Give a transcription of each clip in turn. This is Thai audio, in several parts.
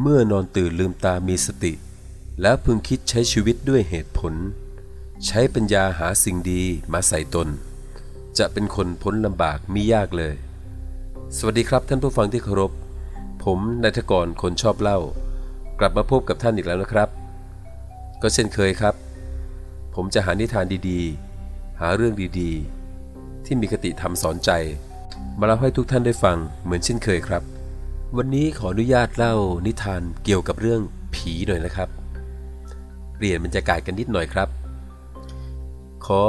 เมื่อนอนตื่นลืมตามีสติ แล้วพึงคิดใช้ชีวิตด้วยเหตุผล ใช้ปัญญาหาสิ่งดีมาใส่ตน จะเป็นคนพ้นลำบากมิยากเลย สวัสดีครับท่านผู้ฟังที่เคารพ ผมนายทกรคนชอบเล่า กลับมาพบกับท่านอีกแล้วนะครับ ก็เช่นเคยครับ ผมจะหานิทานดีๆ หาเรื่องดีๆ ที่มีคติธรรมสอนใจ มาเล่าให้ทุกท่านได้ฟังเหมือนเช่นเคยครับ วันนี้ขออนุญาตเล่านิทานเกี่ยวกับเรื่องผีหน่อยนะครับ เปลี่ยนบรรยากาศกันนิดหน่อยครับ ขอ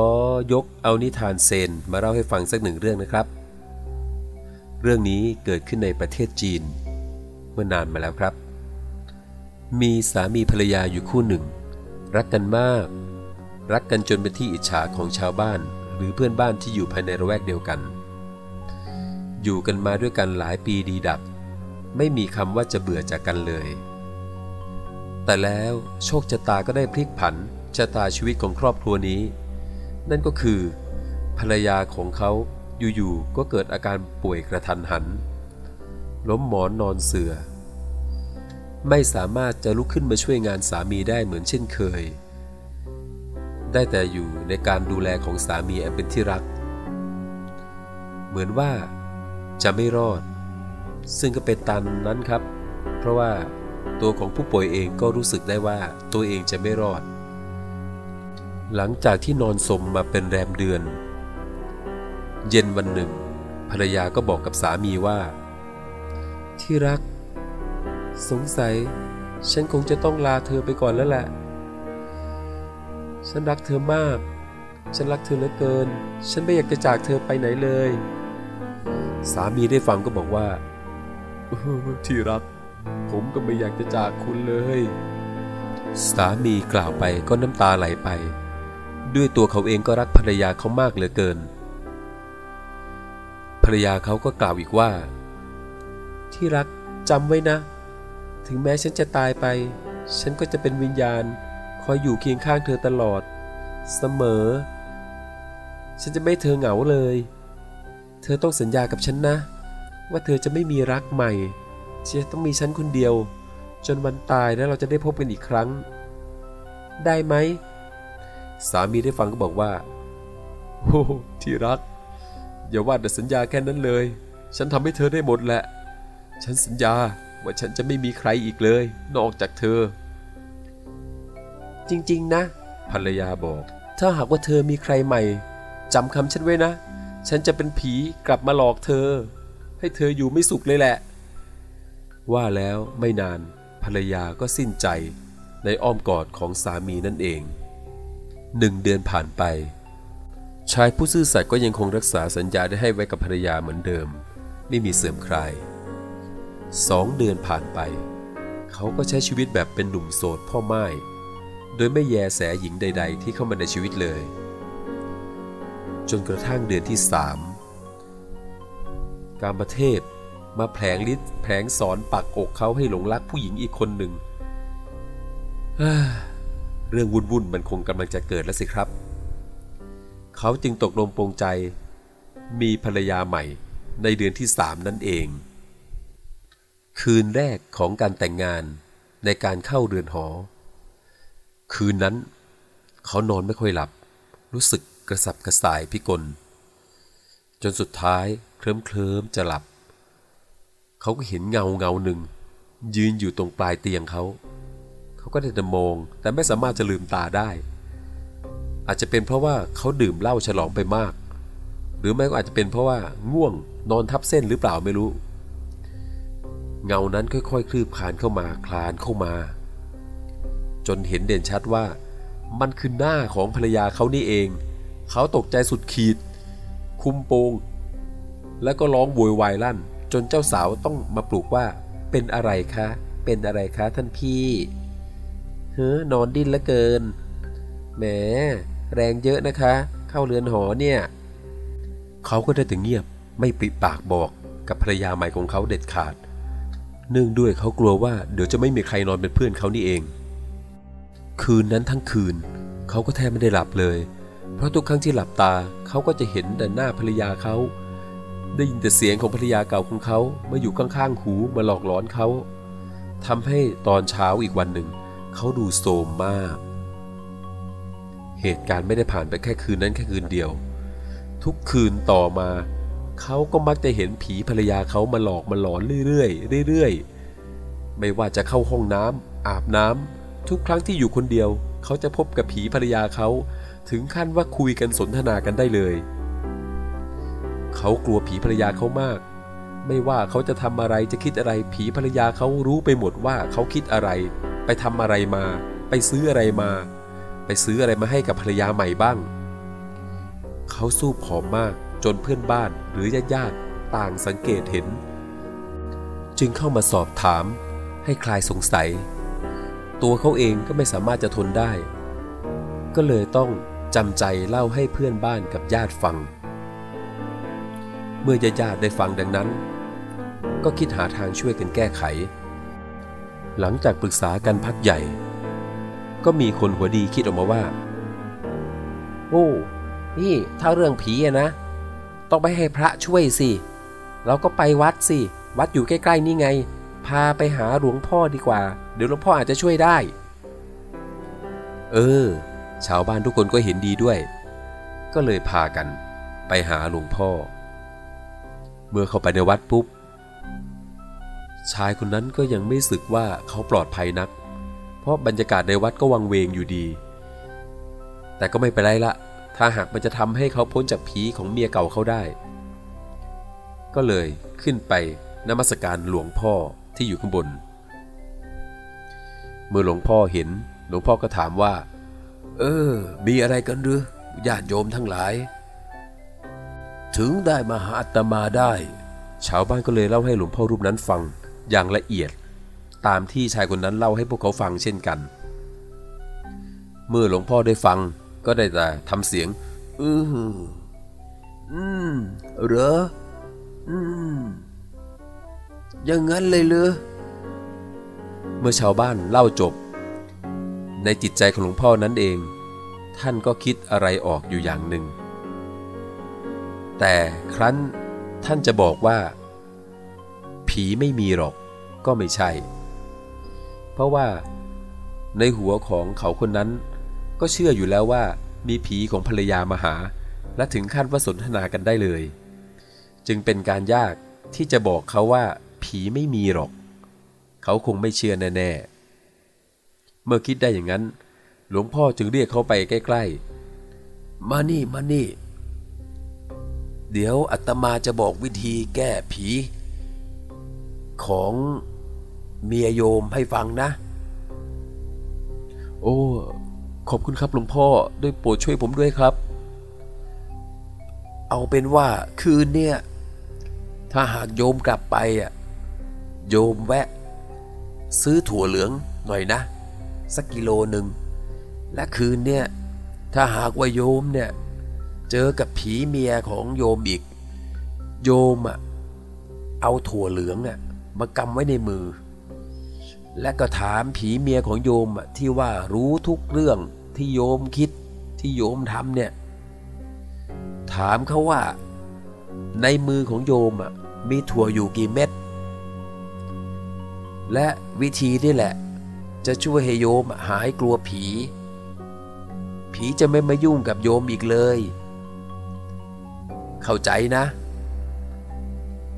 ยกเอานิทานเซนมาเล่าให้ฟังสักหนึ่งเรื่องนะครับ เรื่องนี้เกิดขึ้นในประเทศจีน เมื่อนานมาแล้วครับ มีสามีภรรยาอยู่คู่หนึ่ง รักกันมาก รักกันจนเป็นที่อิจฉาของชาวบ้าน หรือเพื่อนบ้านที่อยู่ภายในระแวกเดียวกัน อยู่กันมาด้วยกันหลายปีดีดับ ไม่มีคำว่าจะเบื่อจากกันเลย แต่แล้วโชคชะตาก็ได้พลิกผันชะตาชีวิตของครอบครัวนี้ นั่นก็คือ ภรรยาของเขาอยู่ๆก็เกิดอาการป่วยกระทันหัน ล้มหมอนนอนเสือ ไม่สามารถจะลุกขึ้นมาช่วยงานสามีได้เหมือนเช่นเคย ได้แต่อยู่ในการดูแลของสามีอันเป็นที่รัก เหมือนว่าจะไม่รอด ซึ่งก็เป็นตันนั้นครับ เพราะว่าตัวของผู้ป่วยเองก็รู้สึกได้ว่าตัวเองจะไม่รอด หลังจากที่นอนสมมาเป็นแรมเดือน เย็นวันหนึ่ง ภรรยาก็บอกกับสามีว่า ที่รัก สงสัย ฉันคงจะต้องลาเธอไปก่อนแล้วแหละ ฉันรักเธอมาก ฉันรักเธอเหลือเกิน ฉันไม่อยากจะจากเธอไปไหนเลย สามีได้ฟังก็บอกว่า ที่รัก ผมก็ไม่อยากจะจากคุณเลย สามีกล่าวไปก็น้ำตาไหลไป ด้วยตัวเขาเองก็รักภรรยาเขามากเหลือเกิน ภรรยาเขาก็กล่าวอีกว่า ที่รักจำไว้นะ ถึงแม้ฉันจะตายไป ฉันก็จะเป็นวิญญาณ คอยอยู่เคียงข้างเธอตลอด เสมอ ฉันจะไม่เธอเหงาเลย เธอต้องสัญญากับฉันนะ ว่าเธอจะไม่มีรักใหม่จะต้องมีฉันคนเดียว จนวันตายแล้วเราจะได้พบกันอีกครั้ง ได้ไหม สามีได้ฟังก็บอกว่า โอ้ที่รัก อย่าว่าแต่สัญญาแค่นั้นเลย ฉันทำให้เธอได้หมดแหละ ฉันสัญญาว่าฉันจะไม่มีใครอีกเลย นอกจากเธอ จริงๆนะ ภรรยาบอก ถ้าหากว่าเธอมีใครใหม่จำคำฉันไว้นะ ฉันจะเป็นผีกลับมาหลอกเธอ ให้เธออยู่ไม่สุขเลยแหละ ว่าแล้วไม่นานภรรยาก็สิ้นใจในอ้อมกอดของสามีนั่นเองหนึ่งเดือนผ่านไป ชายผู้ซื่อสัตย์ก็ยังคงรักษาสัญญาได้ให้ไว้กับภรรยาเหมือนเดิม ไม่มีเสื่อมคลายสองเดือนผ่านไป เขาก็ใช้ชีวิตแบบเป็นหนุ่มโสดพ่อไม้โดยไม่แยแสหญิงใด ๆ ที่เข้ามาในชีวิตเลย จนกระทั่งเดือนที่สาม การประเทศ มาแผลงฤทธิ์แผลงสอนปักอกเขาให้หลงรักผู้หญิงอีกคนหนึ่ง เรื่องวุ่นๆมันคงกำลังจะเกิดแล้วสิครับ เขาจึงตกลงปรงใจ มีภรรยาใหม่ในเดือนที่สามนั่นเอง คืนแรกของการแต่งงานในการเข้าเรือนหอ คืนนั้น เขานอนไม่ค่อยหลับ รู้สึกกระสับกระส่ายพิกล จนสุดท้ายเคลิ้มเคลิ้มจะหลับ เขาก็เห็นเงาเงาหนึ่ง ยืนอยู่ตรงปลายเตียงเขา เขาก็ได้แต่มองแต่ไม่สามารถจะลืมตาได้ อาจจะเป็นเพราะว่าเขาดื่มเหล้าฉลองไปมาก หรือไม่ก็อาจจะเป็นเพราะว่าง่วงนอนทับเส้นหรือเปล่าไม่รู้ เงานั้นค่อยๆ คลืบคลานเข้ามาคลานเข้ามา จนเห็นเด่นชัดว่า มันคือหน้าของภรรยาเขานี่เอง เขาตกใจสุดขีด คุมโปง แล้วก็ร้องโวยวายลั่น จนเจ้าสาวต้องมาปลุกว่าเป็นอะไรคะ เป็นอะไรคะท่านพี่เฮ้อนอนดิ้นละเกิน แหม แรงเยอะนะคะ เข้าเรือนหอเนี่ย เขาก็ได้แต่เงียบไม่ปิปากบอกกับภรรยาใหม่ของเขาเด็ดขาด เนื่องด้วยเขากลัวว่าเดี๋ยวจะไม่มีใครนอนเป็นเพื่อนเขานี่เอง คืนนั้นทั้งคืน เขาก็แทบไม่ได้หลับเลย เพราะทุกครั้งที่หลับตาเขาก็จะเห็นแต่หน้าภรรยาเขา ได้ยินแต่เสียงของภรรยาเก่าของเขามาอยู่ข้างๆหูมาหลอกหลอนเขาทำให้ตอนเช้าอีกวันหนึ่ง เขาดูโทมมาก เหตุการณ์ไม่ได้ผ่านไปแค่คืนนั้นแค่คืนเดียว ทุกคืนต่อมา เขาก็มักจะเห็นผีภรรยาเขามาหลอกมาหลอนเรื่อยๆเรื่อยๆ ไม่ว่าจะเข้าห้องน้ำอาบน้ำทุกครั้งที่อยู่คนเดียว เขาจะพบกับผีภรรยาเขา ถึงขั้นว่าคุยกันสนทนากันได้เลย เขากลัวผีภรรยาเขามาก ไม่ว่าเขาจะทำอะไรจะคิดอะไร ผีภรรยาเขารู้ไปหมดว่าเขาคิดอะไร ไปทำอะไรมา ไปซื้ออะไรมา ไปซื้ออะไรมาให้กับภรรยาใหม่บ้าง เขาสู้ผอมมากจนเพื่อนบ้านหรือญาติญาติต่างสังเกตเห็น จึงเข้ามาสอบถาม ให้คลายสงสัย ตัวเขาเองก็ไม่สามารถจะทนได้ ก็เลยต้อง จำใจเล่าให้เพื่อนบ้านกับญาติฟัง เมื่อญาติญาติได้ฟังดังนั้น ก็คิดหาทางช่วยกันแก้ไข หลังจากปรึกษากันพักใหญ่ ก็มีคนหัวดีคิดออกมาว่า โอ้ นี่ถ้าเรื่องผีอะนะ ต้องไปให้พระช่วยสิเราก็ไปวัดสิ วัดอยู่ใกล้ๆนี่ไง พาไปหาหลวงพ่อดีกว่า เดี๋ยวหลวงพ่ออาจจะช่วยได้ เออ ชาวบ้านทุกคนก็เห็นดีด้วย ก็เลยพากันไปหาหลวงพ่อ เมื่อเข้าไปในวัดปุ๊บ ชายคนนั้นก็ยังไม่สึกว่าเขาปลอดภัยนัก เพราะบรรยากาศในวัดก็วังเวงอยู่ดี แต่ก็ไม่เป็นไรละ ถ้าหากมันจะทำให้เขาพ้นจากผีของเมียเก่าเขาได้ ก็เลยขึ้นไปนมัสการหลวงพ่อที่อยู่ข้างบน เมื่อหลวงพ่อเห็น หลวงพ่อก็ถามว่า เออ มีอะไรกันหรือญาติโยมทั้งหลาย ถึงได้มาหาอาตมาได้ ชาวบ้านก็เลยเล่าให้หลวงพ่อรูปนั้นฟังอย่างละเอียด ตามที่ชายคนนั้นเล่าให้พวกเขาฟังเช่นกัน เมื่อหลวงพ่อได้ฟังก็ได้แต่ทำเสียง อืออืมเหรออืมอย่างนั้นเลยเหรอเมื่อชาวบ้านเล่าจบ ในจิตใจของหลวงพ่อนั้นเอง ท่านก็คิดอะไรออกอยู่อย่างหนึ่ง แต่ครั้นท่านจะบอกว่า ผีไม่มีหรอกก็ไม่ใช่ เพราะว่าในหัวของเขาคนนั้น ก็เชื่ออยู่แล้วว่ามีผีของภรรยามาหา และถึงขั้นว่าสนทนากันได้เลย จึงเป็นการยากที่จะบอกเขาว่า ผีไม่มีหรอก เขาคงไม่เชื่อแน่ๆ เมื่อคิดได้อย่างนั้น หลวงพ่อจึงเรียกเขาไปใกล้ ๆ มานี่มานี่ เดี๋ยวอาตมาจะบอกวิธีแก้ผี ของเมียโยมให้ฟังนะ โอ้ขอบคุณครับหลวงพ่อด้วยโปรดช่วยผมด้วยครับ เอาเป็นว่าคืนเนี่ย ถ้าหากโยมกลับไปอะ โยมแวะ ซื้อถั่วเหลืองหน่อยนะ สักกิโลหนึ่ง และคืนเนี่ยถ้าหากว่าโยมเนี่ยเจอกับผีเมียของโยมอีก โยมอะเอาถั่วเหลืองอะมากำไว้ในมือ และก็ถามผีเมียของโยมอะที่ว่ารู้ทุกเรื่องที่โยมคิดที่โยมทำเนี่ย ถามเขาว่าในมือของโยมอะมีถั่วอยู่กี่เม็ดและวิธีนี่แหละ จะช่วยให้โยมหายกลัวผี ผีจะไม่มายุ่งกับโยมอีกเลย เข้าใจนะ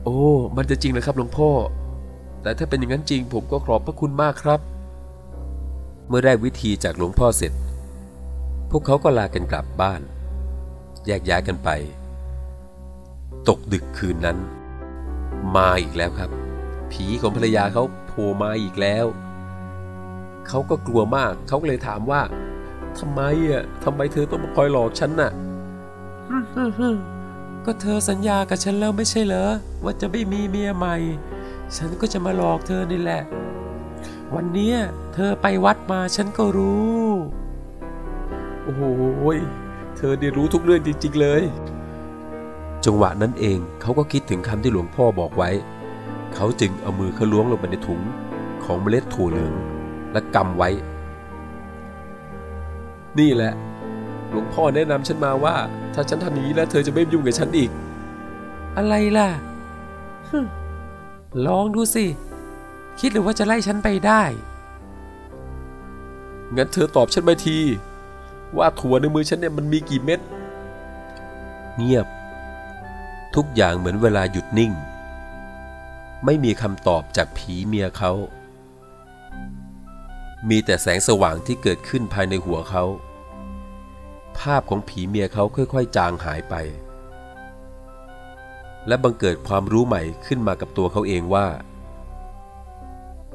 โอ้ มันจะจริงเลยครับหลวงพ่อ แต่ถ้าเป็นอย่างนั้นจริงผมก็ขอบพระคุณมากครับ เมื่อได้วิธีจากหลวงพ่อเสร็จ พวกเขาก็ลากันกลับบ้าน แยกย้ายกันไป ตกดึกคืนนั้น มาอีกแล้วครับ ผีของภรรยาเขาโผล่มาอีกแล้ว เขาก็กลัวมาก เขาก็เลยถามว่าทำไมอะทำไมเธอต้องมาคอยหลอกฉันน่ะก็เธอสัญญากับฉันแล้วไม่ใช่เหรอว่าจะไม่มีเมียใหม่ ฉันก็จะมาหลอกเธอนี่แหละ วันเนี้ยเธอไปวัดมาฉันก็รู้ โอ้โหเธอได้รู้ทุกเรื่องจริงๆเลย จังหวะนั้นเองเขาก็คิดถึงคำที่หลวงพ่อบอกไว้ เขาจึงเอามือเขาล้วงลงไปในถุงของเมล็ดถั่วเหลือง และกำไว้ นี่แหละ หลวงพ่อแนะนำฉันมาว่า ถ้าฉันทำอย่างนี้แล้วเธอจะไม่ยุ่งกับฉันอีก อะไรล่ะลองดูสิ คิดหรือว่าจะไล่ฉันไปได้ งั้นเธอตอบฉันมาที ว่าถั่วในมือฉันเนี่ยมันมีกี่เม็ด เงียบ ทุกอย่างเหมือนเวลาหยุดนิ่ง ไม่มีคำตอบจากผีเมียเขา มีแต่แสงสว่างที่เกิดขึ้นภายในหัวเขา ภาพของผีเมียเขาค่อยๆ จางหายไป และบังเกิดความรู้ใหม่ขึ้นมากับตัวเขาเองว่า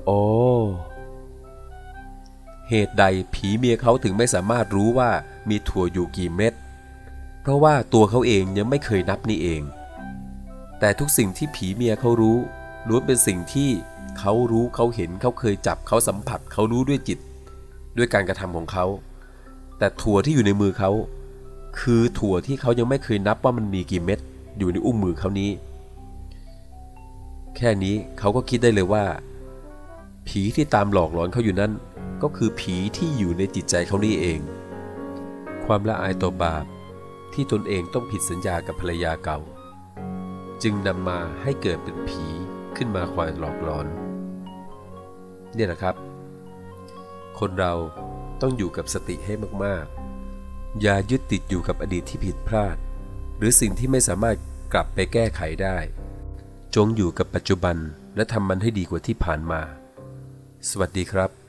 โอ้เหตุใดผีเมียเขาถึงไม่สามารถรู้ว่ามีถั่วอยู่กี่เม็ด เพราะว่าตัวเขาเองยังไม่เคยนับนี่เอง แต่ทุกสิ่งที่ผีเมียเขารู้ ล้วนเป็นสิ่งที่เขารู้เขาเห็นเขาเคยจับเขาสัมผัสเขารู้ด้วยจิต ด้วยการกระทำของเขา แต่ถั่วที่อยู่ในมือเขา คือถั่วที่เขายังไม่เคยนับว่ามันมีกี่เม็ดอยู่ในอุ้งมือเขานี้ แค่นี้เขาก็คิดได้เลยว่า ผีที่ตามหลอกหลอนเขาอยู่นั้นก็คือผีที่อยู่ในจิตใจเขานี่เอง ความละอายต่อบาปที่ตนเองต้องผิดสัญญากับภรรยาเก่า จึงนำมาให้เกิดเป็นผี ขึ้นมาคอยหลอกหลอน เนี่ยนะครับ คนเราต้องอยู่กับสติให้มากๆ อย่ายึดติดอยู่กับอดีตที่ผิดพลาด หรือสิ่งที่ไม่สามารถกลับไปแก้ไขได้ จงอยู่กับปัจจุบันและทำมันให้ดีกว่าที่ผ่านมา สวัสดีครับ